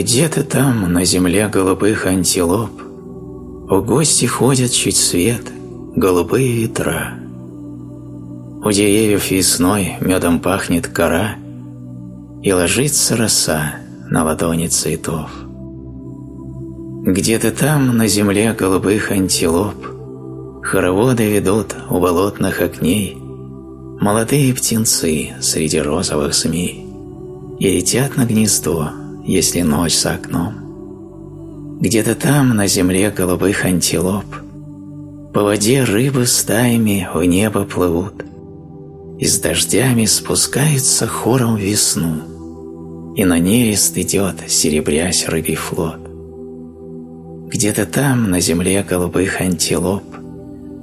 Где-то там, на земле голубых антилоп, В гости ходят чуть свет голубые ветра. У деревьев весной медом пахнет кора, И ложится роса на ладони цветов. Где-то там, на земле голубых антилоп, Хороводы ведут у болотных окней Молодые птенцы среди розовых змей И летят на гнездо, если ночь за окном. Где-то там, на земле голубых антилоп, По воде рыбы стаями в небо плывут, И с дождями спускаются хором весну, И на нерест идет, серебрясь рыбий флот. Где-то там, на земле голубых антилоп,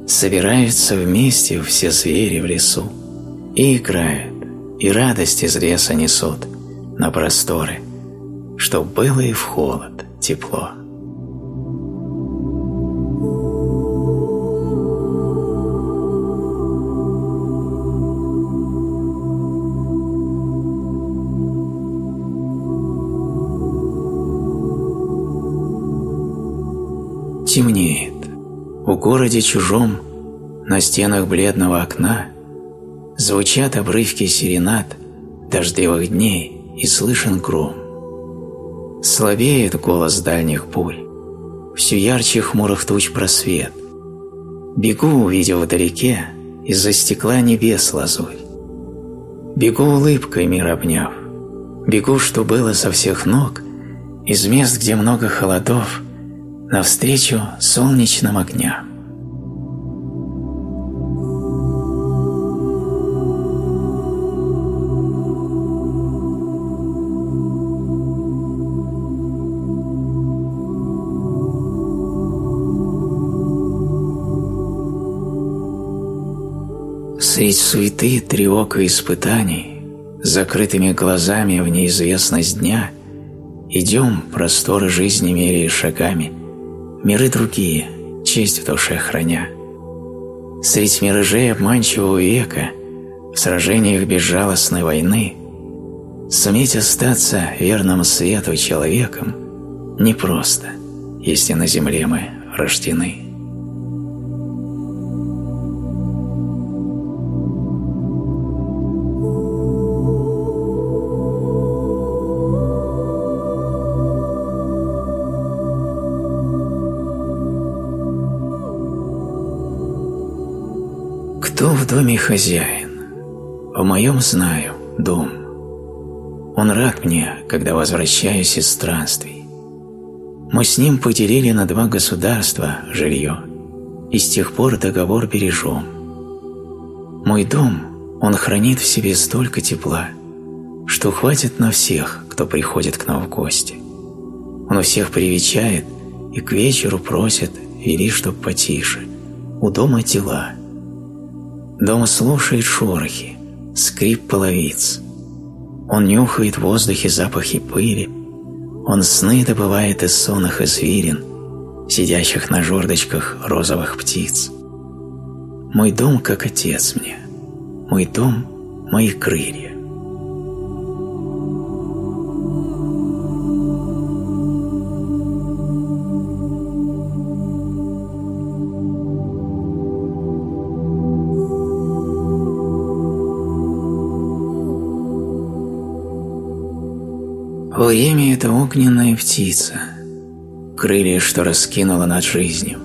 Собираются вместе все звери в лесу И играют, и радость из леса несут На просторы, Чтоб было и в холод тепло. Темнеет. В городе чужом, на стенах бледного окна, Звучат обрывки серенад дождливых дней и слышен гром. Слабеет голос дальних бурь, все ярче хмурых туч просвет. Бегу, увидев вдалеке, из-за стекла небес лазурь. Бегу улыбкой мир обняв, бегу, что было со всех ног, из мест, где много холодов, навстречу солнечным огням. Средь суеты, тревог и испытаний, закрытыми глазами в неизвестность дня, идем, просторы жизни меряя шагами, миры другие, честь в душе храня. Средь миражей обманчивого века, в сражениях безжалостной войны, суметь остаться верным свету человеком непросто, если на земле мы рождены. Доме хозяин. В моем знаю дом. Он рад мне, когда возвращаюсь из странствий. Мы с ним поделили на два государства жилье, и с тех пор договор бережем. Мой дом, он хранит в себе столько тепла, что хватит на всех, кто приходит к нам в гости. Он всех привечает и к вечеру просит вели, чтоб потише. У дома дела – Дом слушает шорохи, скрип половиц. Он нюхает в воздухе запахи пыли. Он сны добывает из сонных извилин, сидящих на жердочках розовых птиц. Мой дом как отец мне, мой дом – мои крылья. Время – это огненная птица, крылья, что раскинула над жизнью.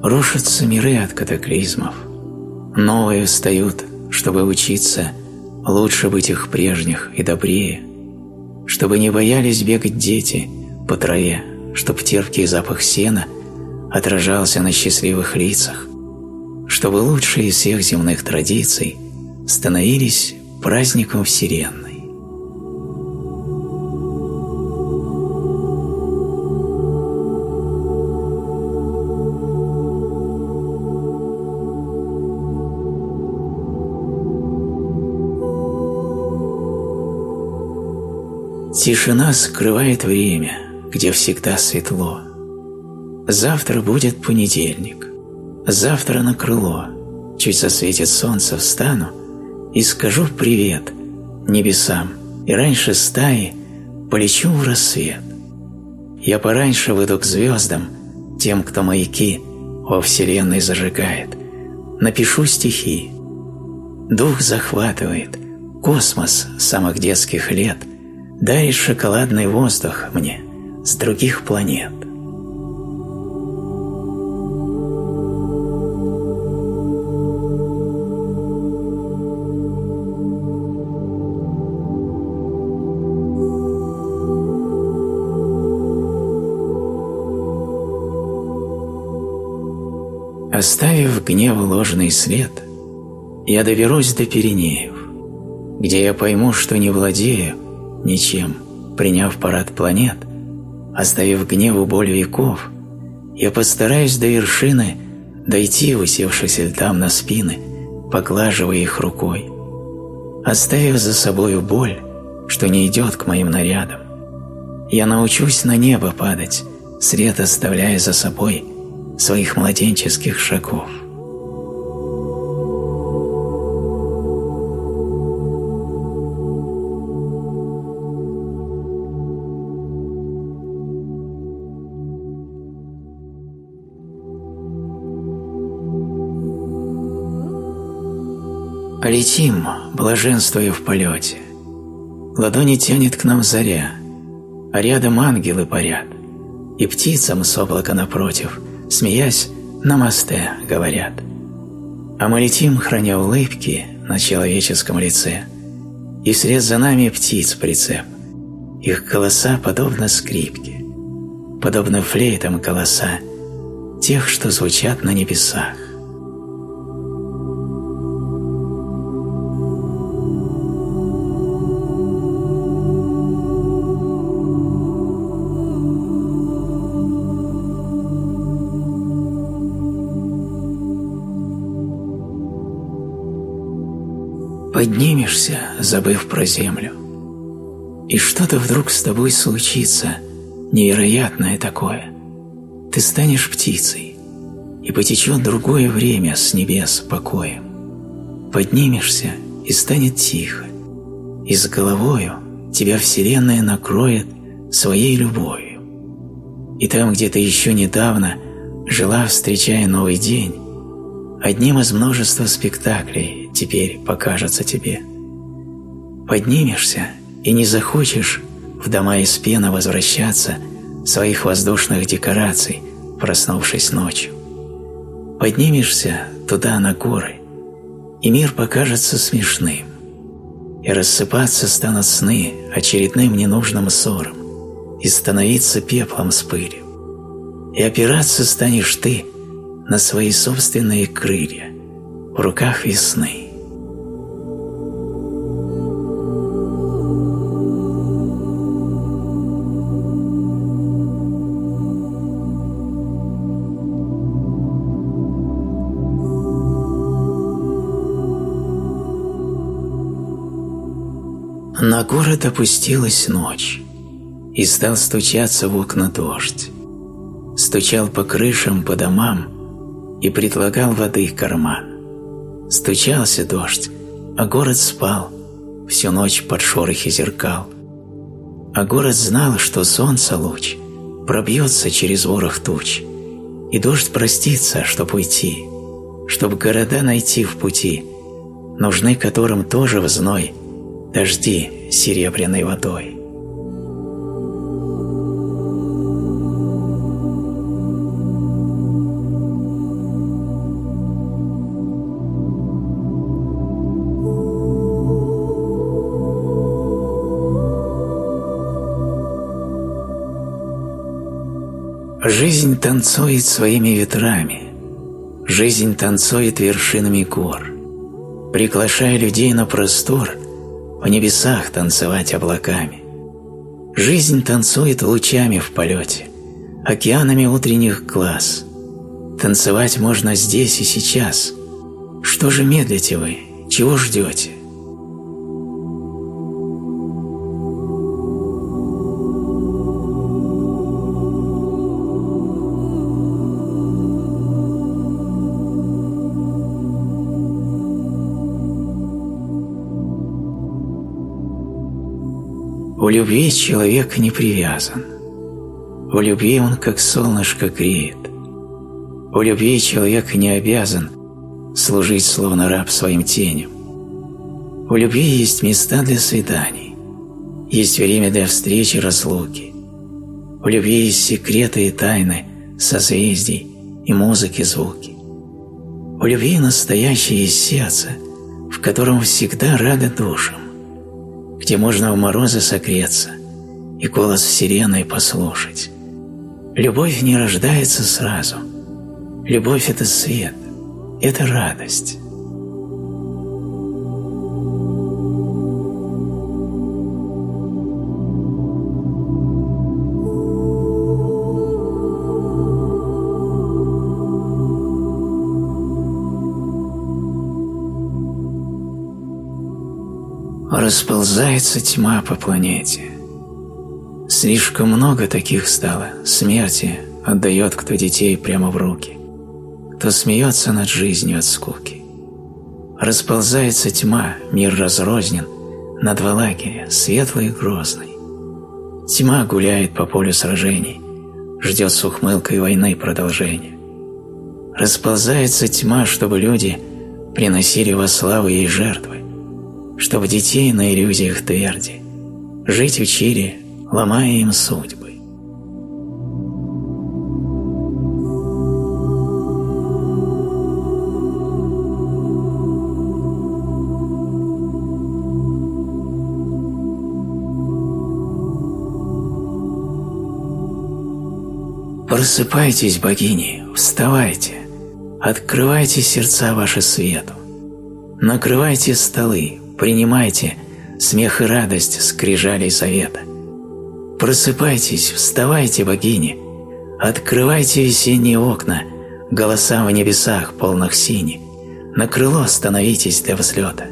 Рушатся миры от катаклизмов, новые встают, чтобы учиться лучше быть их прежних и добрее, чтобы не боялись бегать дети по траве, чтоб терпкий запах сена отражался на счастливых лицах, чтобы лучшие из всех земных традиций становились праздником Вселенной. Тишина скрывает время, где всегда светло. Завтра будет понедельник. Завтра на крыло, чуть засветит солнце, встану и скажу привет небесам, и раньше стаи полечу в рассвет. Я пораньше выйду к звездам, тем, кто маяки во вселенной зажигает. Напишу стихи. Дух захватывает, космос самых детских лет дарит шоколадный воздух мне с других планет. Оставив гневу ложный след, я доберусь до Пиренеев, где я пойму, что не владею ничем, приняв парад планет, оставив гневу боль веков, я постараюсь до вершины дойти, усевшись льдам на спины, поглаживая их рукой, оставив за собою боль, что не идет к моим нарядам. Я научусь на небо падать, сред оставляя за собой своих младенческих шагов. Летим, блаженствуя в полете. Ладони тянет к нам заря, а рядом ангелы парят, и птицам с облака напротив – смеясь, «Намасте» говорят. А мы летим, храня улыбки на человеческом лице, и вслед за нами птиц прицеп. Их голоса подобно скрипке, подобно флейтам голоса тех, что звучат на небесах. Поднимешься, забыв про землю, и что-то вдруг с тобой случится, невероятное такое. Ты станешь птицей, и потечет другое время с небес покоем. Поднимешься, и станет тихо, и с головою тебя Вселенная накроет своей любовью. И там, где ты еще недавно жила, встречая новый день, одним из множества спектаклей теперь покажется тебе. Поднимешься и не захочешь в дома из пена возвращаться своих воздушных декораций, проснувшись ночью. Поднимешься туда на горы, и мир покажется смешным, и рассыпаться станут сны очередным ненужным ссором, и становиться пеплом с пылью. И опираться станешь ты на свои собственные крылья в руках весны. На город опустилась ночь, и стал стучаться в окна дождь. Стучал по крышам, по домам, и предлагал воды карман. Стучался дождь, а город спал всю ночь под шорохи зеркал. А город знал, что солнце луч пробьется через ворох туч, и дождь простится, чтоб уйти, чтоб города найти в пути, нужны которым тоже в зной дожди серебряной водой. Жизнь танцует своими ветрами, жизнь танцует вершинами гор, приглашая людей на простор в небесах танцевать облаками. Жизнь танцует лучами в полете, океанами утренних глаз. Танцевать можно здесь и сейчас. Что же медлите вы? Чего ждете? Любви человек не привязан. У любви он как солнышко греет. У любви человек не обязан служить словно раб своим теням. У любви есть места для свиданий, есть время для встречи и разлуки. У любви есть секреты и тайны, созвездий и музыки звуки. У любви настоящее есть сердце, в котором всегда рада душам, где можно в морозы согреться и голос вселенной послушать. Любовь не рождается сразу. Любовь – это свет, это радость. Расползается тьма по планете. Слишком много таких стало, смерти отдает кто детей прямо в руки, кто смеется над жизнью от скуки. Расползается тьма, мир разрознен, на два лагеря, светлый и грозный. Тьма гуляет по полю сражений, ждет с ухмылкой войны продолжения. Расползается тьма, чтобы люди приносили во славу ей жертвы, чтобы детей на иллюзиях тверди, жить учили, ломая им судьбы. Просыпайтесь, богини, вставайте, открывайте сердца ваши свету, накрывайте столы, принимайте смех и радость скрижалей совета. Просыпайтесь, вставайте, богини, открывайте весенние окна, голоса в небесах, полных сини, на крыло становитесь для взлета.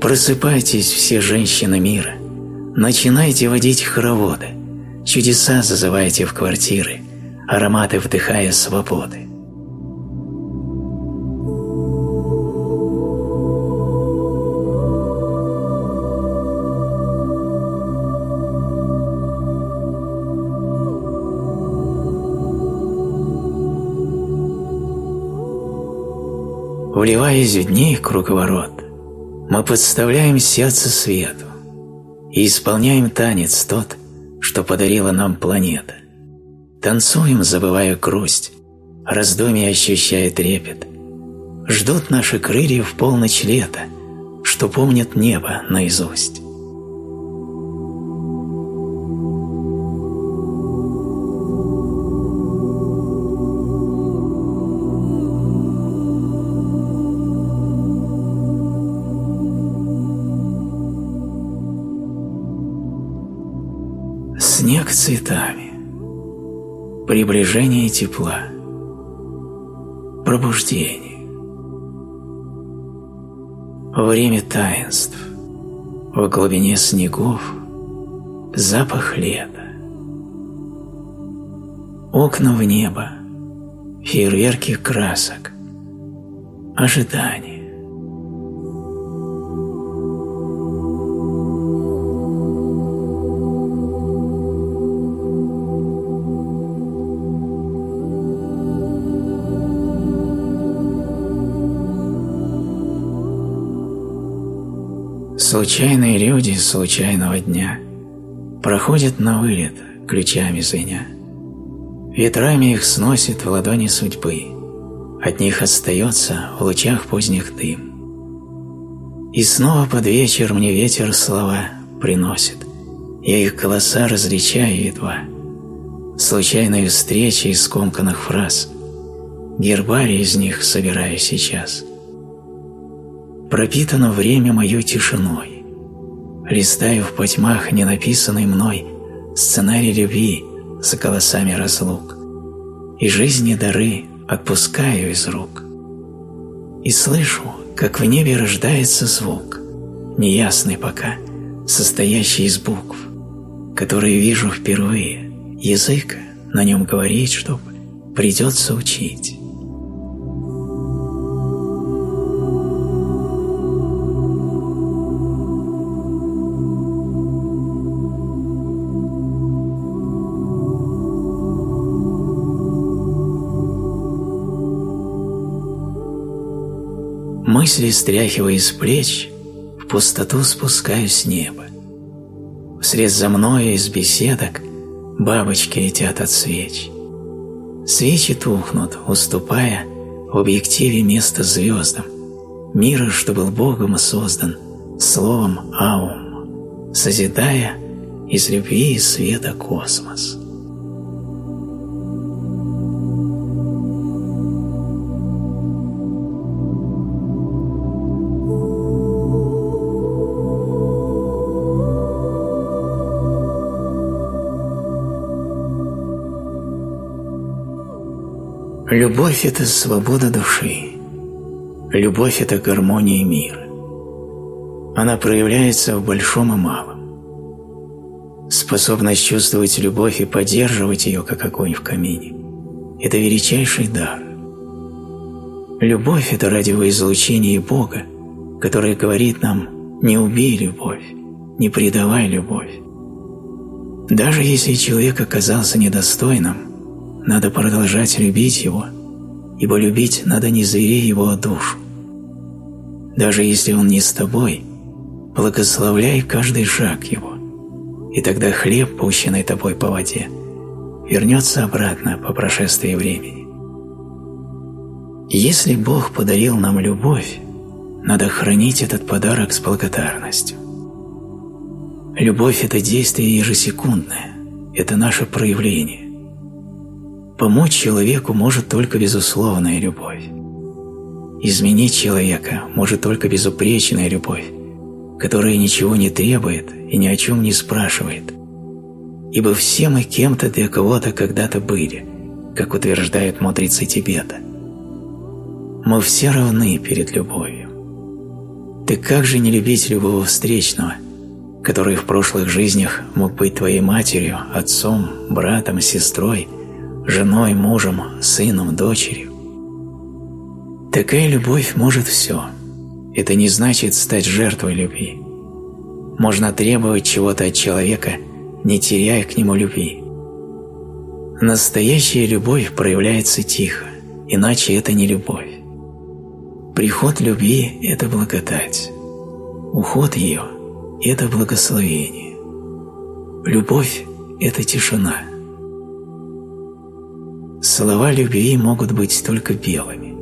Просыпайтесь, все женщины мира, начинайте водить хороводы, чудеса зазывайте в квартиры, ароматы вдыхая свободы. Вливаясь в дни круговорот, мы подставляем сердце свету и исполняем танец тот, что подарила нам планета. Танцуем, забывая грусть, раздумья ощущая трепет. Ждут наши крылья в полночь лета, что помнят небо наизусть. Приближение тепла. Пробуждение. Время таинств. В глубине снегов запах лета. Окна в небо. Фейерверки красок. Ожидание. Случайные люди случайного дня проходят на вылет, ключами звеня. Ветрами их сносит в ладони судьбы, от них остается в лучах поздних дым. И снова под вечер мне ветер слова приносит, я их голоса различаю едва. Случайные встречи из скомканных фраз, гербарий из них собираю сейчас – пропитано время мою тишиной. Листаю в потьмах ненаписанный мной сценарий любви с голосами разлук, и жизни дары отпускаю из рук. И слышу, как в небе рождается звук, неясный пока, состоящий из букв, которые вижу впервые, язык на нем говорит, чтоб придется учить. Мысли, стряхивая из плеч, в пустоту спускаюсь с неба. Вслед за мною из беседок бабочки летят от свеч. Свечи тухнут, уступая в объективе место звездам, мира, что был Богом создан, словом Аум, созидая из любви и света космос. Любовь – это свобода души. Любовь – это гармония мира. Она проявляется в большом и малом. Способность чувствовать любовь и поддерживать ее, как огонь в камине – это величайший дар. Любовь – это радиоизлучение Бога, которое говорит нам «не убей любовь, не предавай любовь». Даже если человек оказался недостойным – надо продолжать любить его, ибо любить надо не зверей его, а душу. Даже если он не с тобой, благословляй каждый шаг его, и тогда хлеб, пущенный тобой по воде, вернется обратно по прошествии времени. Если Бог подарил нам любовь, надо хранить этот подарок с благодарностью. Любовь – это действие ежесекундное, это наше проявление. Помочь человеку может только безусловная любовь. Изменить человека может только безупречная любовь, которая ничего не требует и ни о чем не спрашивает. Ибо все мы кем-то для кого-то когда-то были, как утверждают мудрецы Тибета. Мы все равны перед любовью. Ты как же не любить любого встречного, который в прошлых жизнях мог быть твоей матерью, отцом, братом, сестрой – женой, мужем, сыном, дочерью. Такая любовь может все. Это не значит стать жертвой любви. Можно требовать чего-то от человека, не теряя к нему любви. Настоящая любовь проявляется тихо, иначе это не любовь. Приход любви – это благодать. Уход ее – это благословение. Любовь – это тишина – Слова любви могут быть только белыми.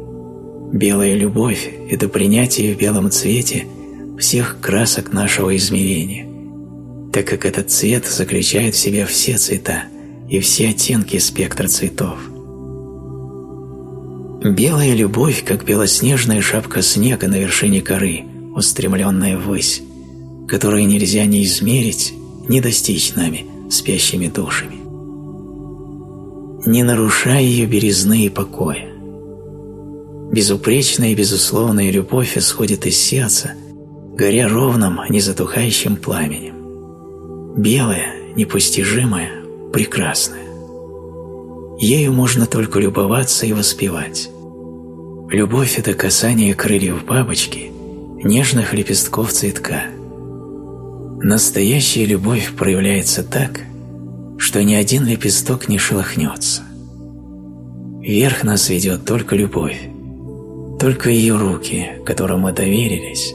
Белая любовь – это принятие в белом цвете всех красок нашего измерения, так как этот цвет заключает в себе все цвета и все оттенки спектра цветов. Белая любовь, как белоснежная шапка снега на вершине горы, устремленная ввысь, которую нельзя ни измерить, ни достичь нами, спящими душами не нарушая ее березны и покоя. Безупречная и безусловная любовь исходит из сердца, горя ровным, незатухающим пламенем. Белая, непостижимая, прекрасная. Ею можно только любоваться и воспевать. Любовь – это касание крыльев бабочки, нежных лепестков цветка. Настоящая любовь проявляется так, что ни один лепесток не шелохнется. Вверх нас ведет только любовь, только ее руки, которым мы доверились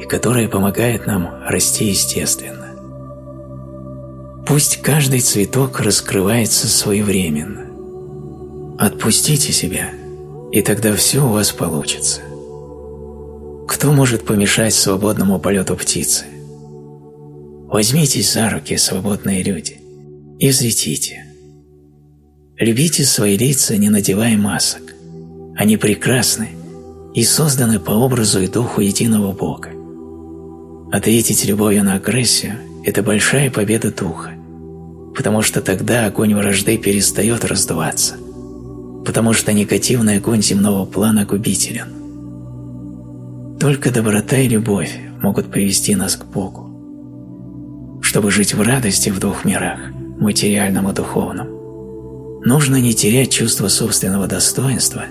и которые помогают нам расти естественно. Пусть каждый цветок раскрывается своевременно. Отпустите себя, и тогда все у вас получится. Кто может помешать свободному полету птицы? Возьмитесь за руки, свободные люди – и взлетите. Любите свои лица, не надевая масок. Они прекрасны и созданы по образу и духу единого Бога. Ответить любовью на агрессию – это большая победа духа, потому что тогда огонь вражды перестает раздуваться, потому что негативный огонь земного плана губителен. Только доброта и любовь могут привести нас к Богу. Чтобы жить в радости в двух мирах – материальном и духовном, нужно не терять чувство собственного достоинства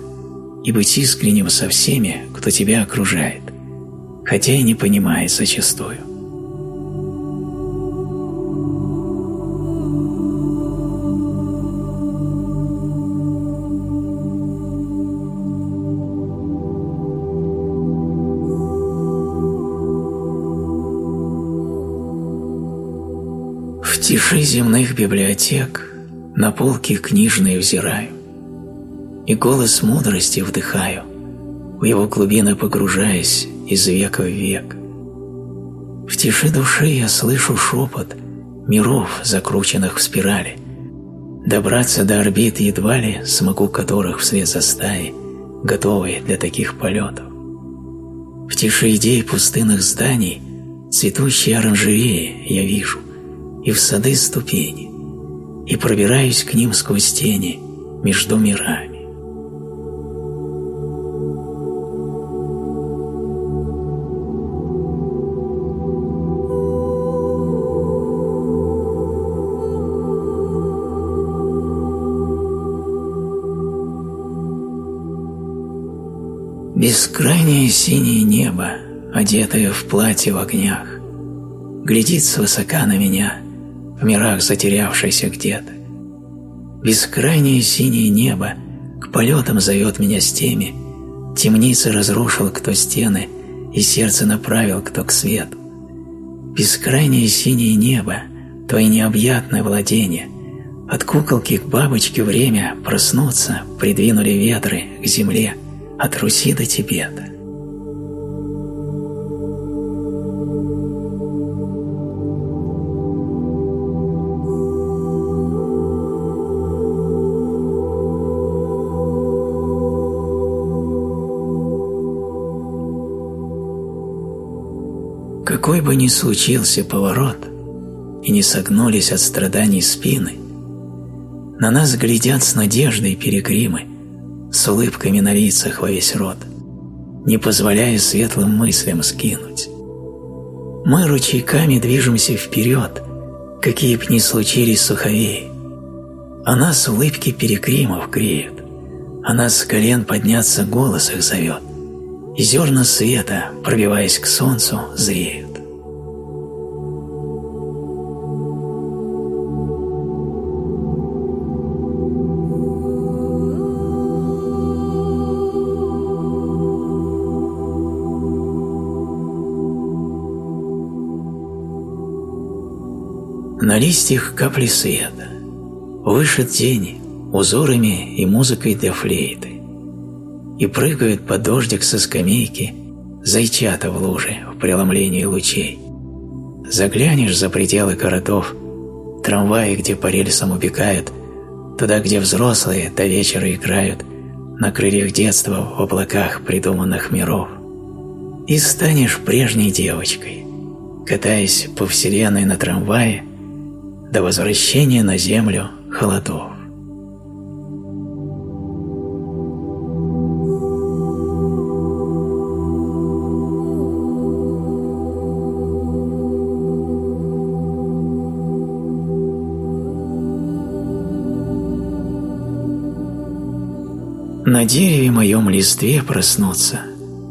и быть искренним со всеми, кто тебя окружает, хотя и не понимает зачастую. Тиши земных библиотек на полки книжные взираю, и голос мудрости вдыхаю, в его глубины погружаясь из века в век. В тиши души я слышу шепот миров, закрученных в спирали. Добраться до орбит едва ли смогу которых вслед за стаей, готовые для таких полетов. В тиши идей пустынных зданий цветущие оранжереи я вижу, и в сады ступени, и пробираюсь к ним сквозь тени между мирами. Бескрайнее синее небо, одетое в платье в огнях, глядит свысока на меня, мирах затерявшийся где-то. Бескрайнее синее небо к полетам зовет меня с теми, темницы разрушил кто стены и сердце направил кто к свету. Бескрайнее синее небо, твои необъятное владение, от куколки к бабочке время проснуться придвинули ветры к земле – от Руси до Тибета. Какой бы ни случился поворот, и не согнулись от страданий спины, на нас глядят с надеждой перегримы, с улыбками на лицах во весь рот, не позволяя светлым мыслям скинуть. Мы ручейками движемся вперед, какие б ни случились суховеи, а нас улыбки перекримов греют, а нас с колен подняться голос их зовет, и зерна света, пробиваясь к солнцу, зреют. На листьях капли света. Выше тени, узорами и музыкой для флейты. И прыгают под дождик со скамейки зайчата в луже в преломлении лучей. Заглянешь за пределы городов, трамваи, где по рельсам убегают, туда, где взрослые до вечера играют, на крыльях детства в облаках придуманных миров. И станешь прежней девочкой, катаясь по вселенной на трамвае, до возвращения на землю холодов. На дереве моем листве проснуться,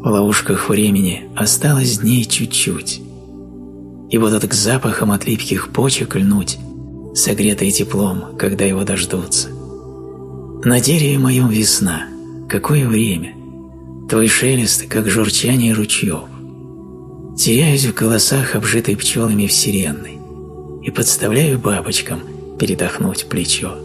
в ловушках времени осталось дней чуть-чуть, и будут к запахам от липких почек льнуть, согретые теплом, когда его дождутся. На дереве моем весна, какое время, твой шелест, как журчание ручьев. Теряюсь в колосах, обжитой пчелами вселенной, и подставляю бабочкам передохнуть плечо.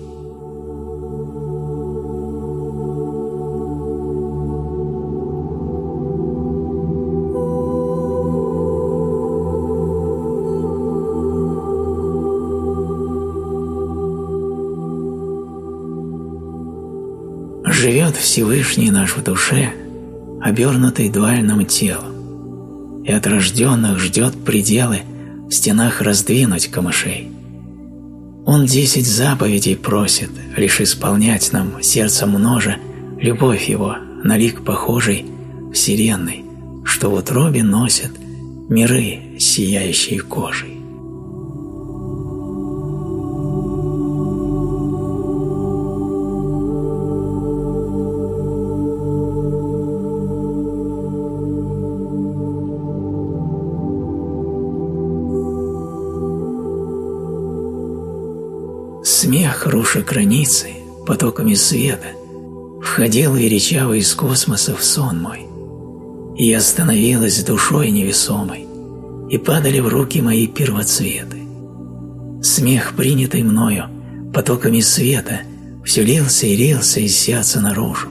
Всевышний наш в душе, обернутый дуальным телом, и от рожденных ждет пределы в стенах раздвинуть камышей. Он десять заповедей просит лишь исполнять нам сердцем множа любовь его на лик похожий вселенной, что в утробе носят миры, сияющие кожей. Границы, потоками света, Входил величаво из космоса в сон мой. И я становилась душой невесомой, И падали в руки мои первоцветы. Смех, принятый мною, потоками света, все лился и лился из сердца наружу.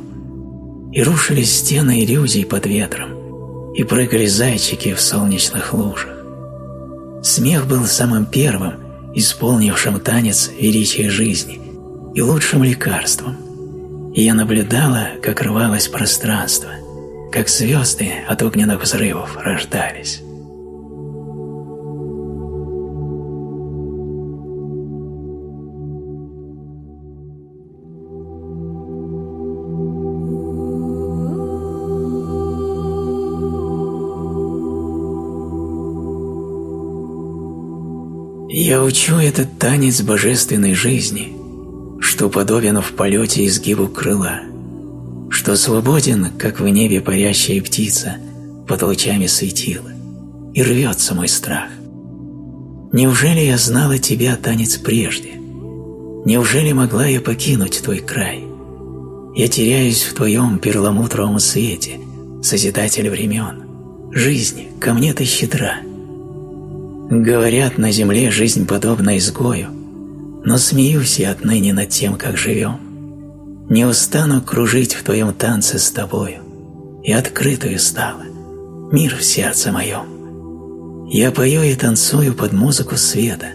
И рушились стены иллюзий под ветром, и прыгали зайчики в солнечных лужах. Смех был самым первым, исполнившим танец величия жизни и лучшим лекарством. И я наблюдала, как рвалось пространство, как звезды от огненных взрывов рождались. Я учу этот танец божественной жизни, что подобен в полете изгибу крыла, что свободен, как в небе парящая птица под лучами светила, и рвется мой страх. Неужели я знала тебя, танец, прежде? Неужели могла я покинуть твой край? Я теряюсь в твоем перламутровом свете, Созидатель времен. Жизнь, ко мне ты щедра — Говорят, на земле жизнь подобна изгою, но смеюсь я отныне над тем, как живем. Не устану кружить в твоем танце с тобою, и открытую стала, мир в сердце моем. Я пою и танцую под музыку света,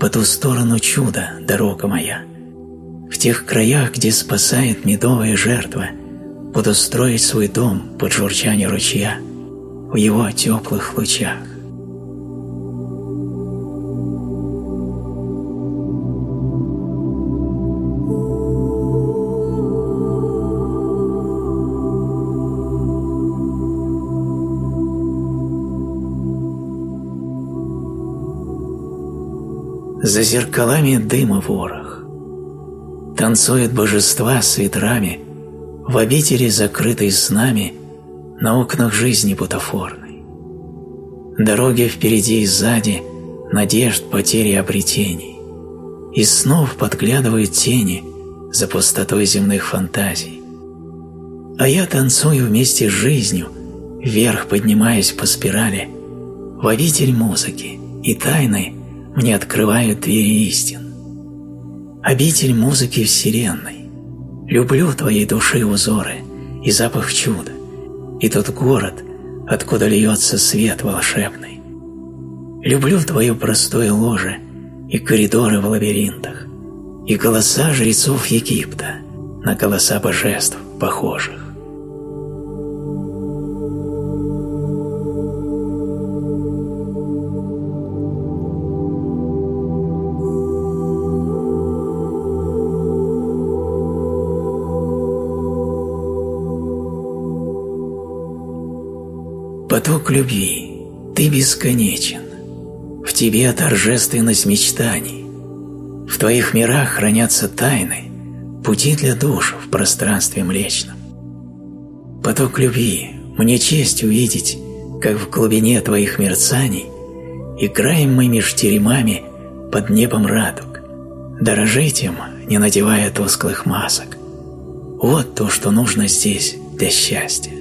по ту сторону чуда, дорога моя. В тех краях, где спасает медовая жертва, буду строить свой дом под журчание ручья в его теплых лучах. За зеркалами дыма ворох. Танцуют божества с ветрами В обители, закрытой снами, На окнах жизни бутафорной. Дороги впереди и сзади, Надежд, потери обретений. И снов подглядывают тени За пустотой земных фантазий. А я танцую вместе с жизнью, Вверх поднимаясь по спирали, В обитель музыки и тайны мне открывают двери истин. Обитель музыки вселенной. Люблю твоей души узоры и запах чуда, и тот город, откуда льется свет волшебный. Люблю твое простое ложе и коридоры в лабиринтах, и голоса жрецов Египта на голоса божеств похожих. Поток любви, ты бесконечен. В тебе торжественность мечтаний. В твоих мирах хранятся тайны, пути для душ в пространстве млечном. Поток любви, мне честь увидеть, как в глубине твоих мерцаний играем мы меж теремами под небом радуг, дорожить им, не надевая тусклых масок. Вот то, что нужно здесь для счастья.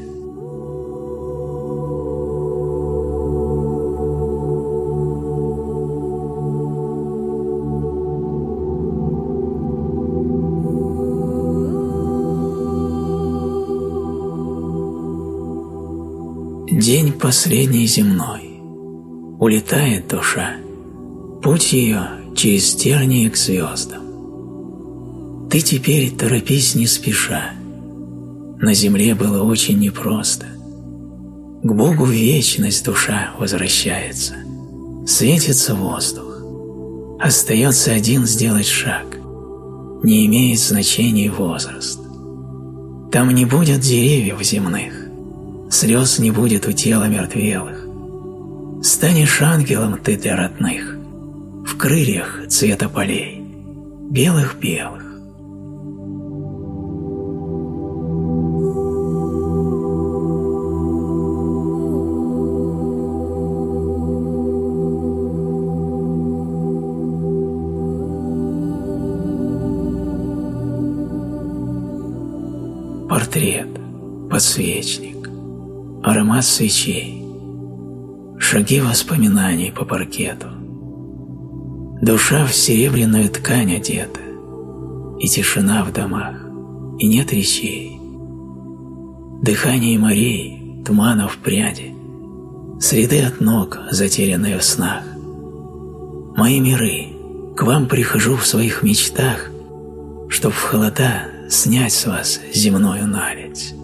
День последний земной. Улетает душа. Путь ее через тернии к звездам. Ты теперь торопись не спеша. На земле было очень непросто. К Богу вечность душа возвращается. Светится воздух. Остается один сделать шаг. Не имеет значения возраст. Там не будет деревьев земных слез не будет у тела мертвелых. Станешь ангелом ты для родных, в крыльях цвета полей, белых-белых. Портрет, подсвечник аромат свечей, шаги воспоминаний по паркету. Душа в серебряную ткань одета, и тишина в домах, и нет речей. Дыхание морей, туманов пряди, Среды от ног, затерянные в снах. Мои миры, к вам прихожу в своих мечтах, Чтоб в холода снять с вас земную наледь.